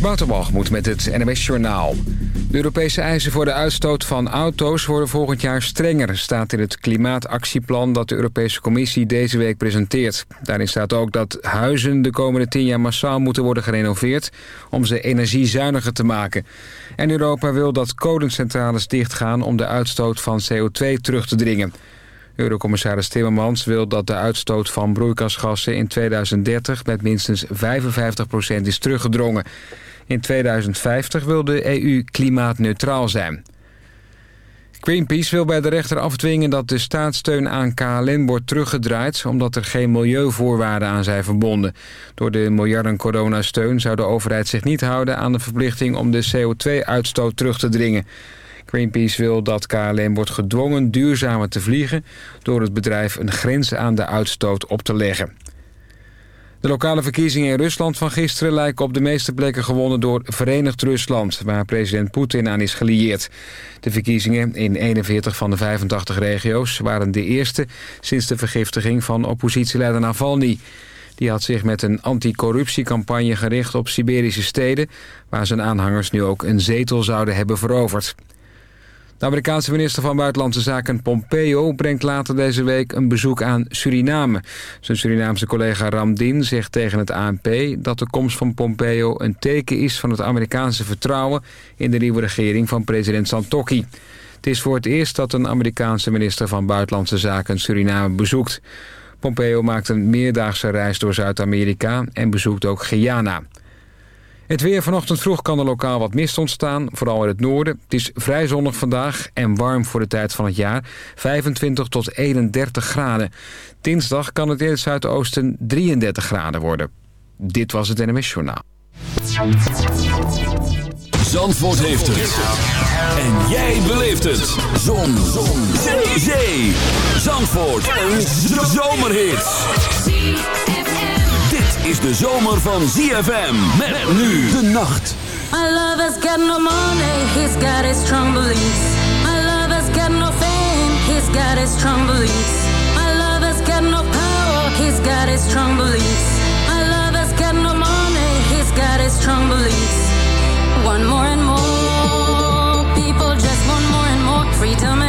Waterbalgemoed met het NMS Journaal. De Europese eisen voor de uitstoot van auto's worden volgend jaar strenger... staat in het klimaatactieplan dat de Europese Commissie deze week presenteert. Daarin staat ook dat huizen de komende tien jaar massaal moeten worden gerenoveerd... om ze energiezuiniger te maken. En Europa wil dat kolencentrales dichtgaan om de uitstoot van CO2 terug te dringen. Eurocommissaris Timmermans wil dat de uitstoot van broeikasgassen in 2030 met minstens 55% is teruggedrongen. In 2050 wil de EU klimaatneutraal zijn. Greenpeace wil bij de rechter afdwingen dat de staatssteun aan KLM wordt teruggedraaid... omdat er geen milieuvoorwaarden aan zijn verbonden. Door de miljarden coronasteun zou de overheid zich niet houden aan de verplichting... om de CO2-uitstoot terug te dringen. Greenpeace wil dat KLM wordt gedwongen duurzamer te vliegen... door het bedrijf een grens aan de uitstoot op te leggen. De lokale verkiezingen in Rusland van gisteren lijken op de meeste plekken gewonnen door Verenigd Rusland, waar president Poetin aan is gelieerd. De verkiezingen in 41 van de 85 regio's waren de eerste sinds de vergiftiging van oppositieleider Navalny. Die had zich met een anticorruptiecampagne gericht op Siberische steden... waar zijn aanhangers nu ook een zetel zouden hebben veroverd. De Amerikaanse minister van Buitenlandse Zaken Pompeo brengt later deze week een bezoek aan Suriname. Zijn Surinaamse collega Ramdin zegt tegen het ANP dat de komst van Pompeo een teken is van het Amerikaanse vertrouwen in de nieuwe regering van president Santokki. Het is voor het eerst dat een Amerikaanse minister van Buitenlandse Zaken Suriname bezoekt. Pompeo maakt een meerdaagse reis door Zuid-Amerika en bezoekt ook Guyana. Het weer vanochtend vroeg kan er lokaal wat mist ontstaan, vooral in het noorden. Het is vrij zonnig vandaag en warm voor de tijd van het jaar. 25 tot 31 graden. Dinsdag kan het in het zuidoosten 33 graden worden. Dit was het NMS Journaal. Zandvoort heeft het. En jij beleeft het. Zon. Zon. Zee. Zandvoort. Een zomerhit is de zomer van ZFM. Met nu de nacht. My lover's got no money, he's got his strong beliefs. My lover's got no fame, he's got his strong beliefs. My lover's got no power, he's got his strong beliefs. My lover's got no money, he's got his strong beliefs. One more and more, people just want more and more freedom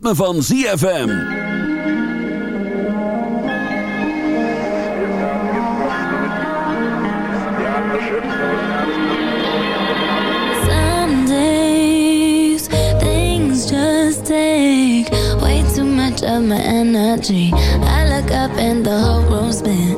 ritme van ZFM. Some days things just take way too much of my energy. I look up and the whole room's been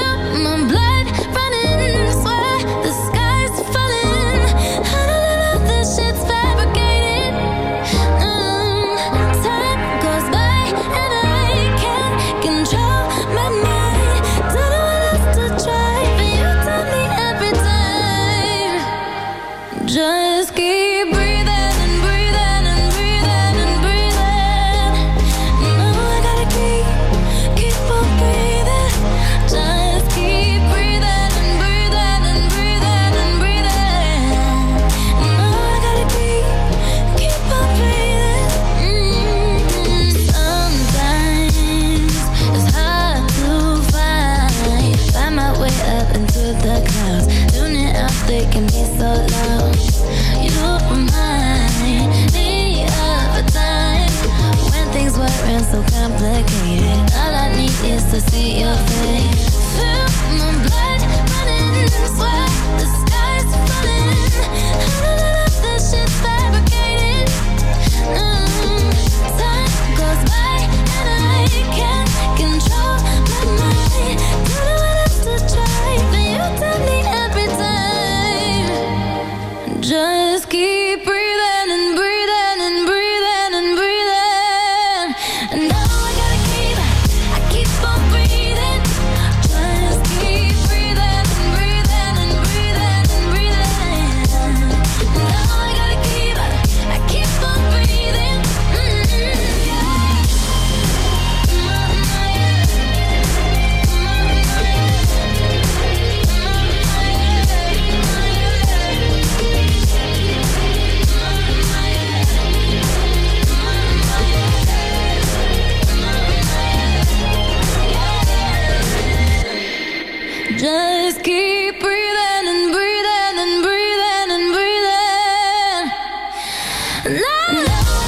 love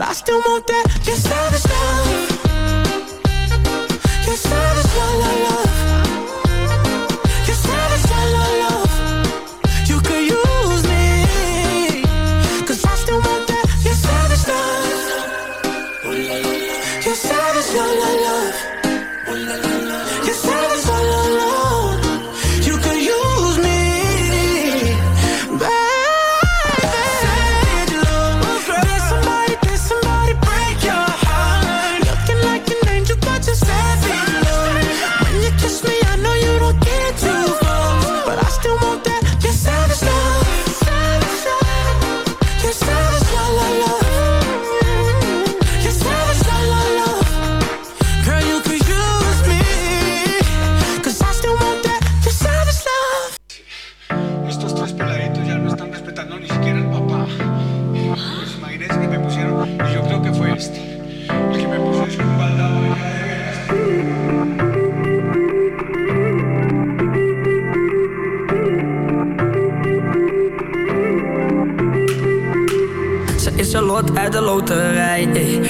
But I still want that, just savage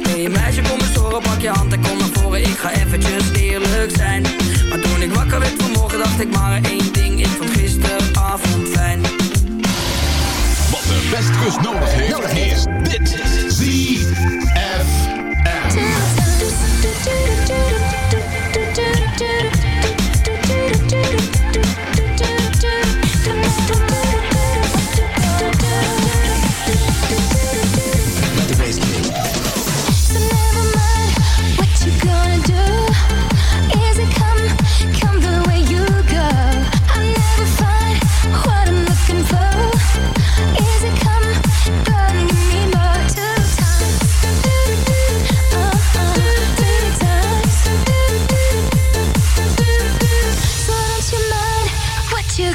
Zei, hey meisje, kom eens horen, pak je hand en kom naar voren. Ik ga eventjes eerlijk zijn. Maar toen ik wakker werd vanmorgen, dacht ik maar één ding. Ik vond gisteravond fijn. Wat de Westkust nodig heeft, is dit. ZFM.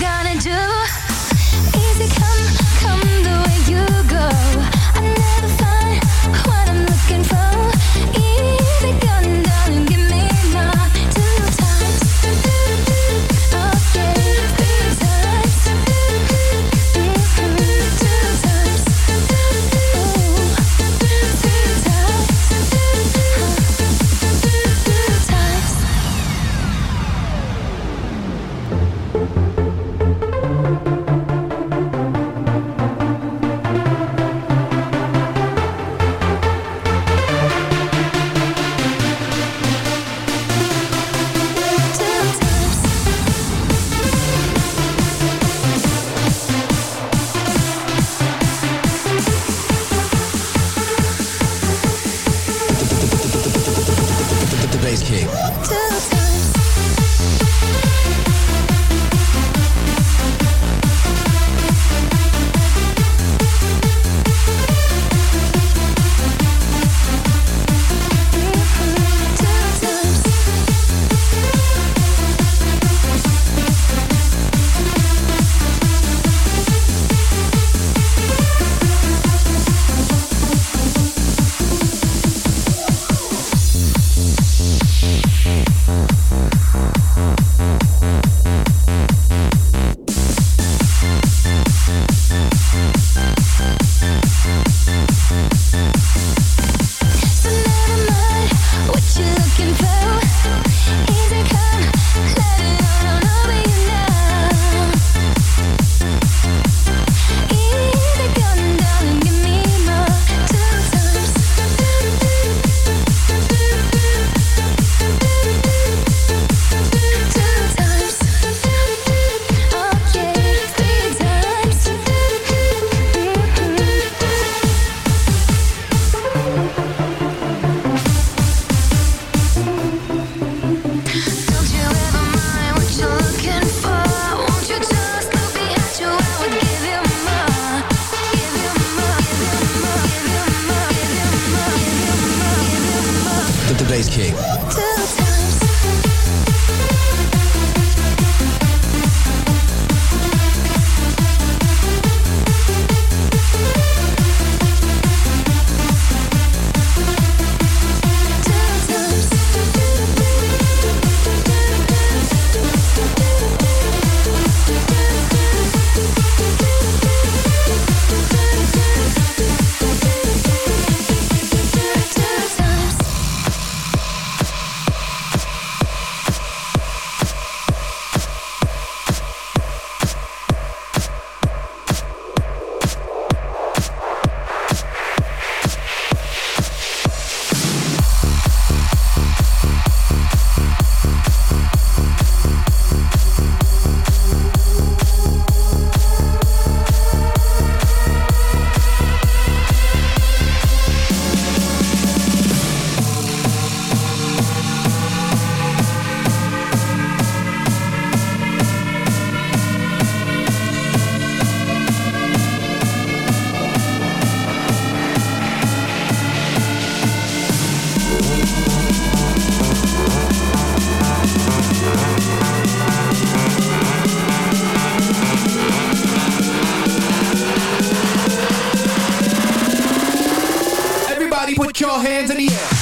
gonna do? Easy come, come the way. hands in the air.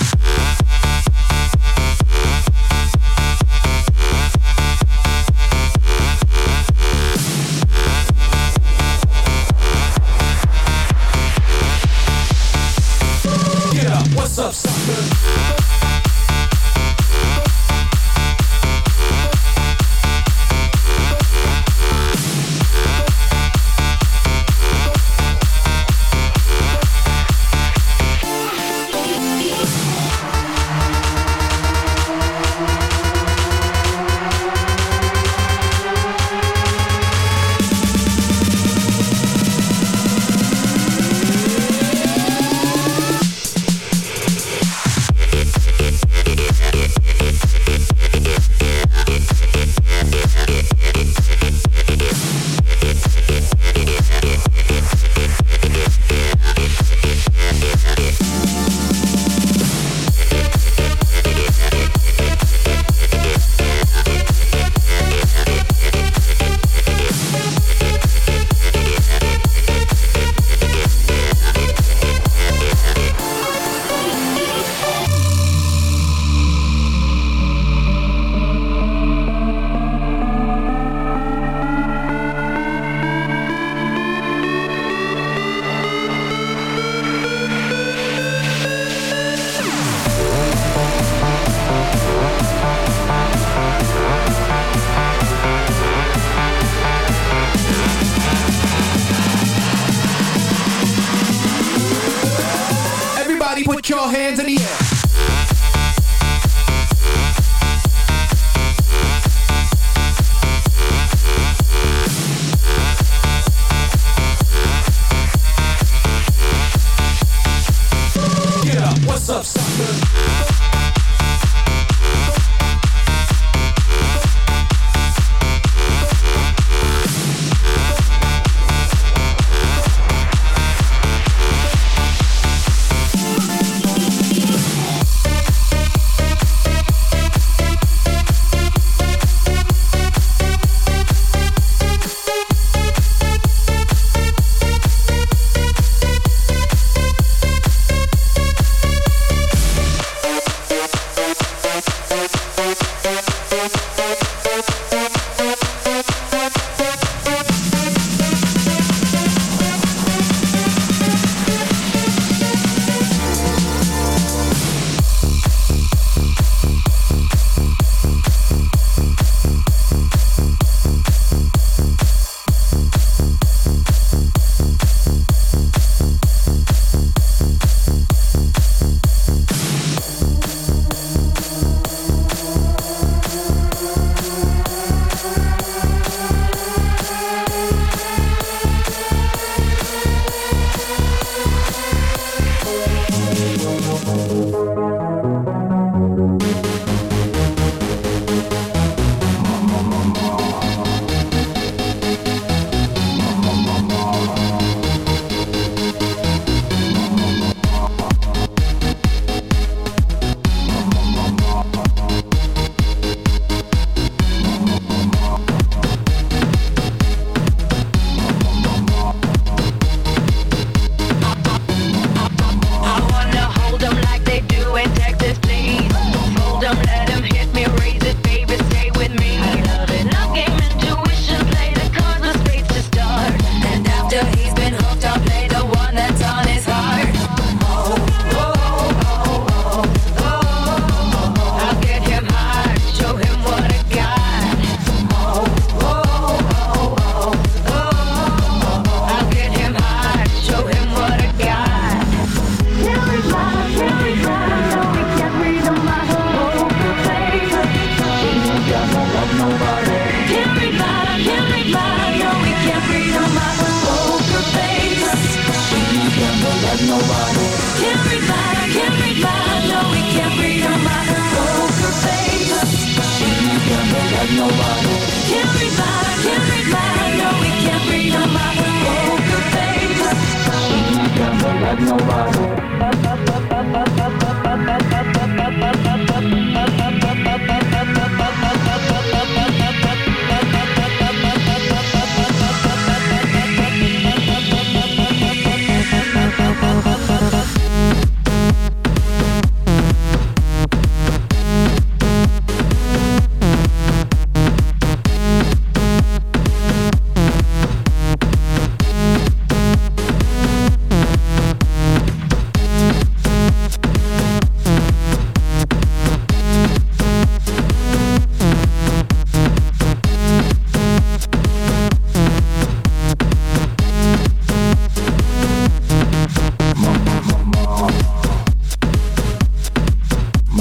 Yeah.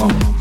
song.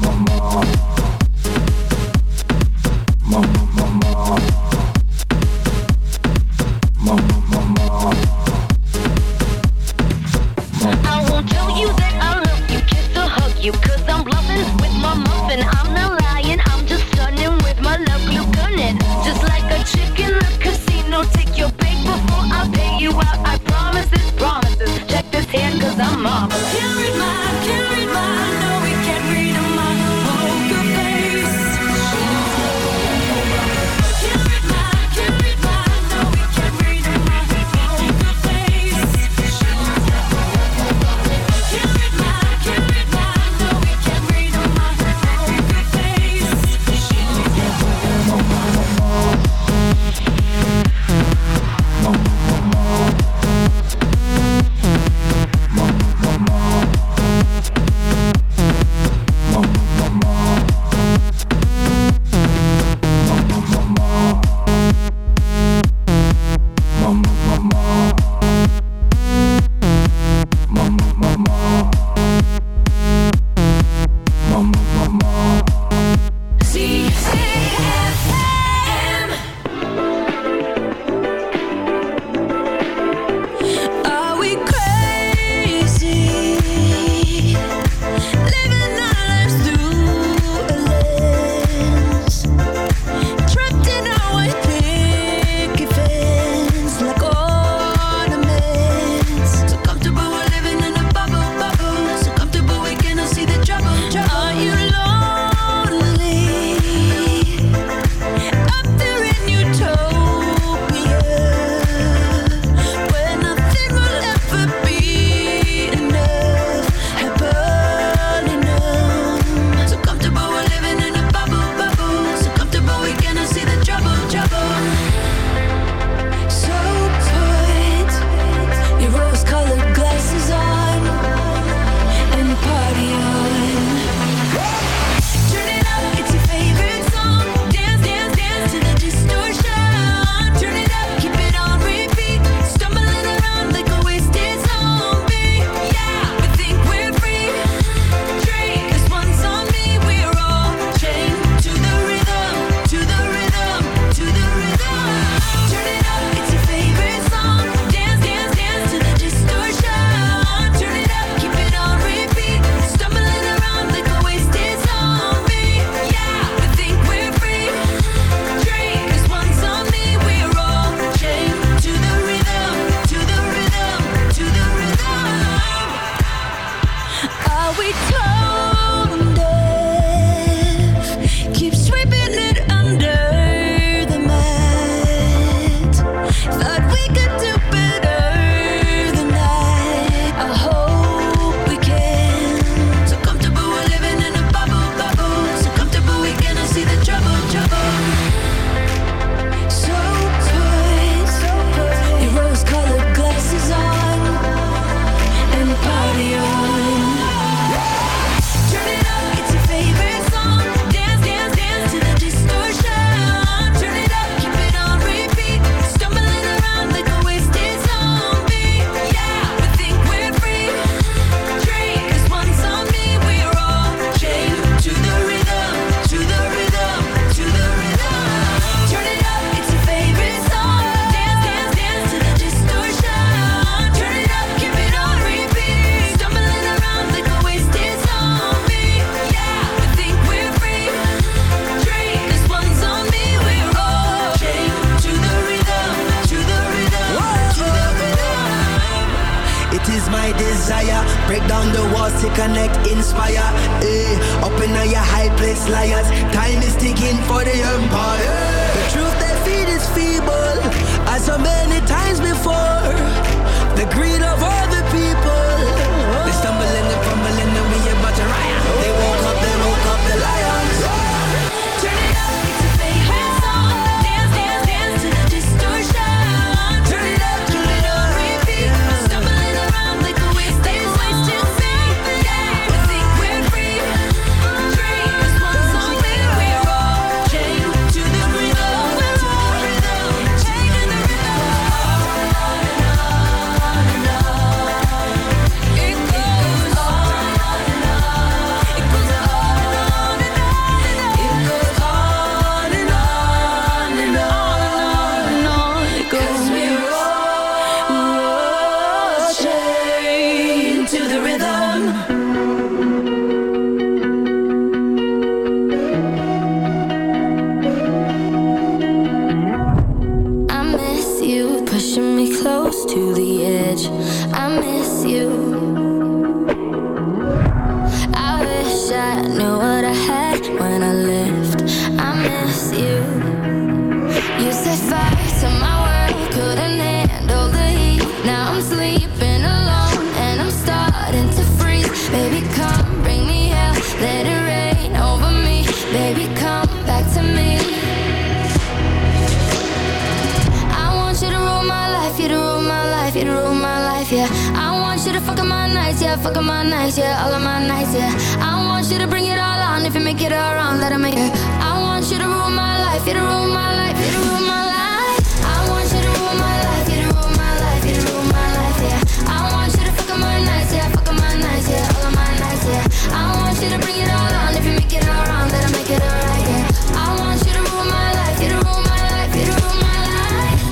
yeah, fuck my nights, yeah, all of my nights, yeah. I want you to bring it all on, if you make it all wrong, make it. I want you to rule my life, you to rule my life, you to rule my life. I want you to rule my life, you to rule my life, you to rule my life, yeah. I want you to my nights, yeah, my nights, yeah, all of my nights, yeah. I want you to bring it all on, if you make it all wrong, let it make it alright, yeah. I want you to rule my life, you to rule my life, you to rule my life.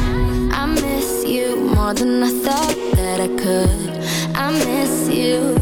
I miss you more than I thought that I could miss you.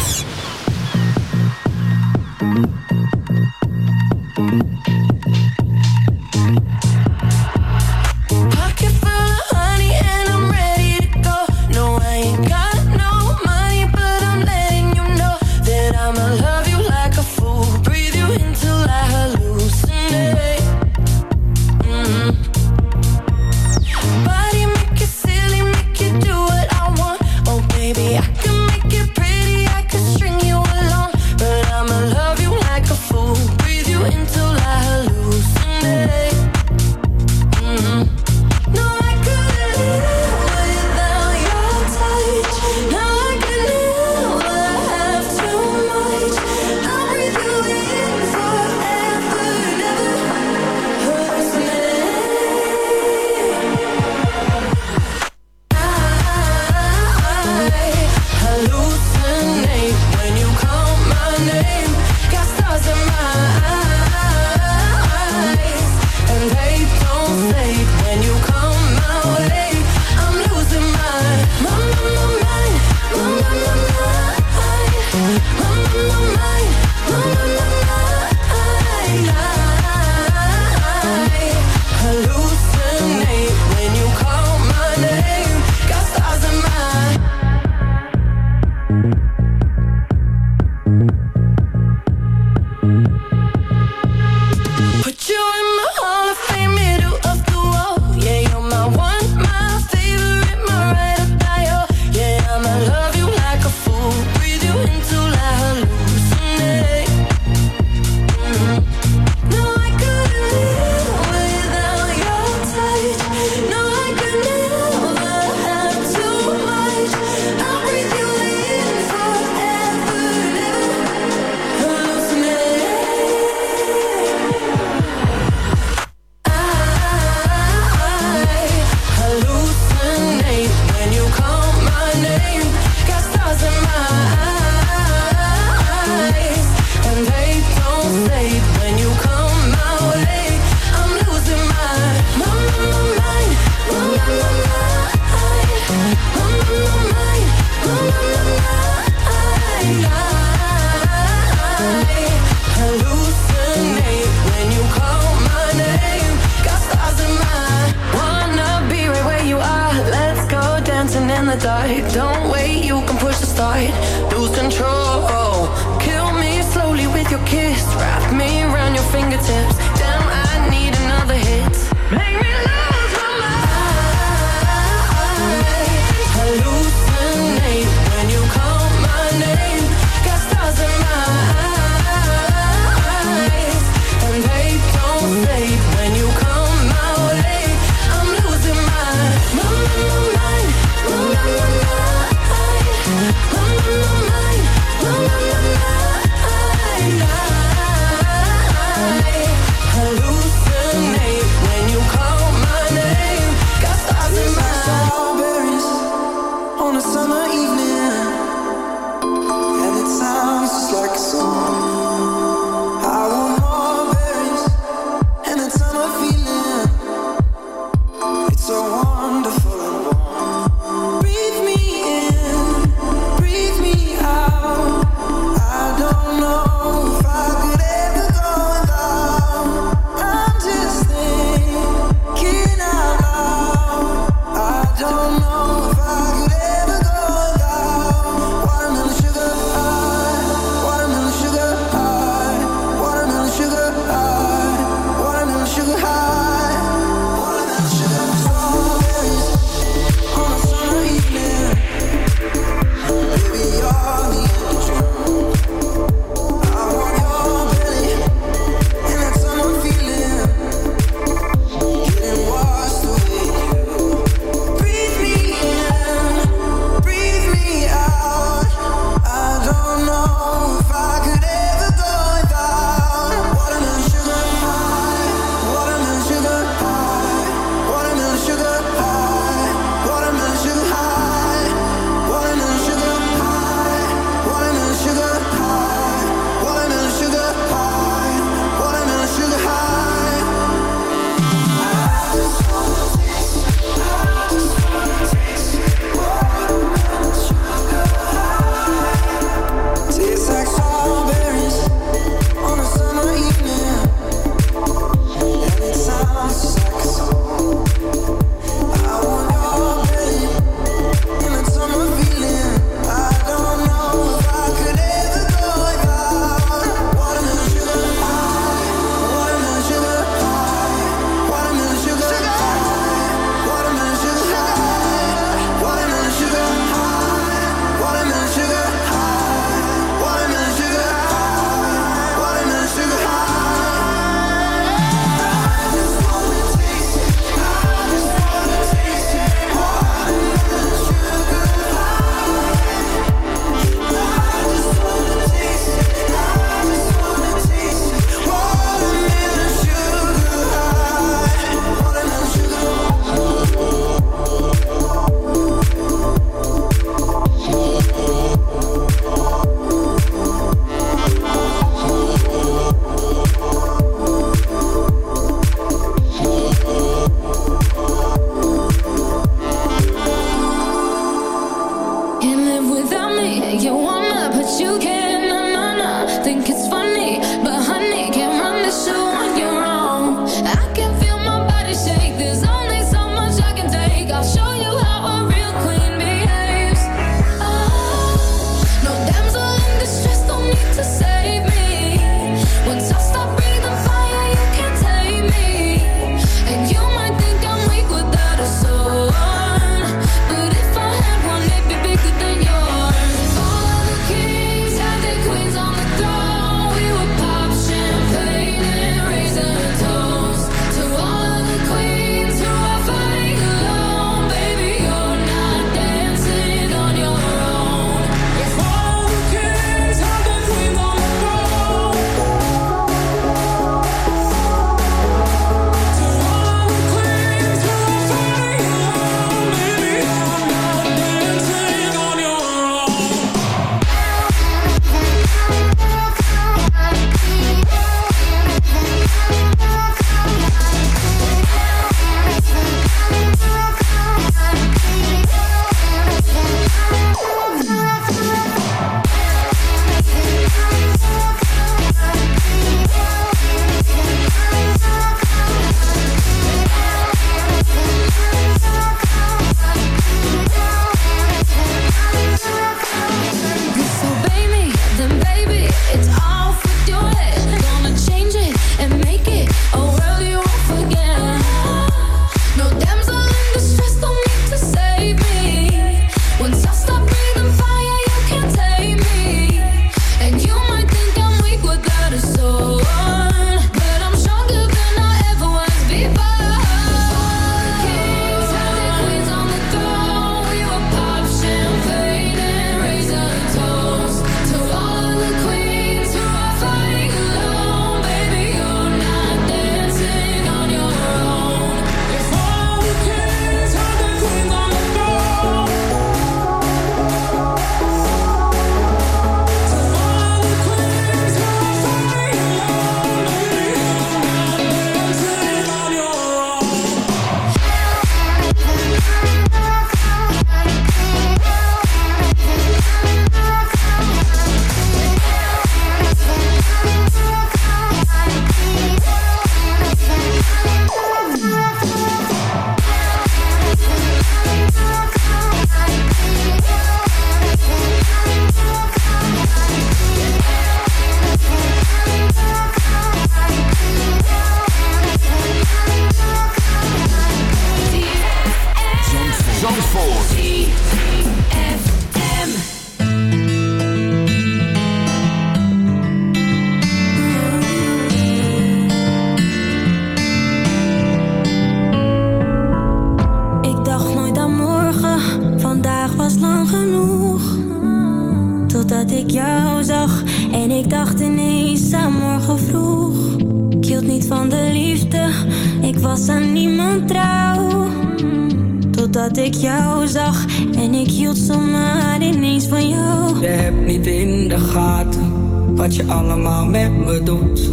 wat je allemaal met me doet.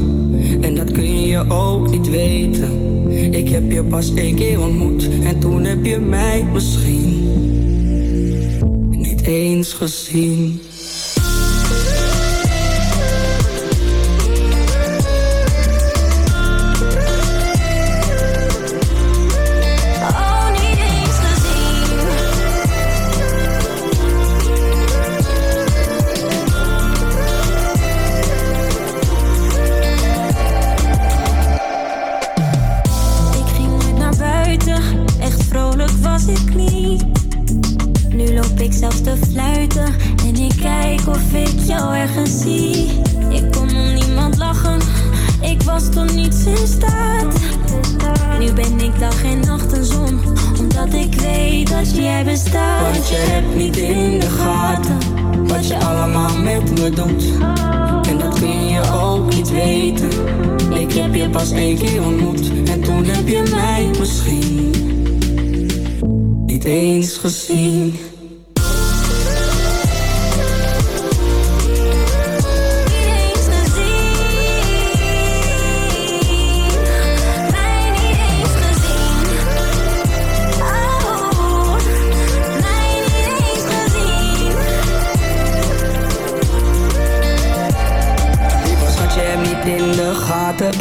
En dat kun je ook niet weten. Ik heb je pas één keer ontmoet en toen heb je mij misschien niet eens gezien. eens gezien.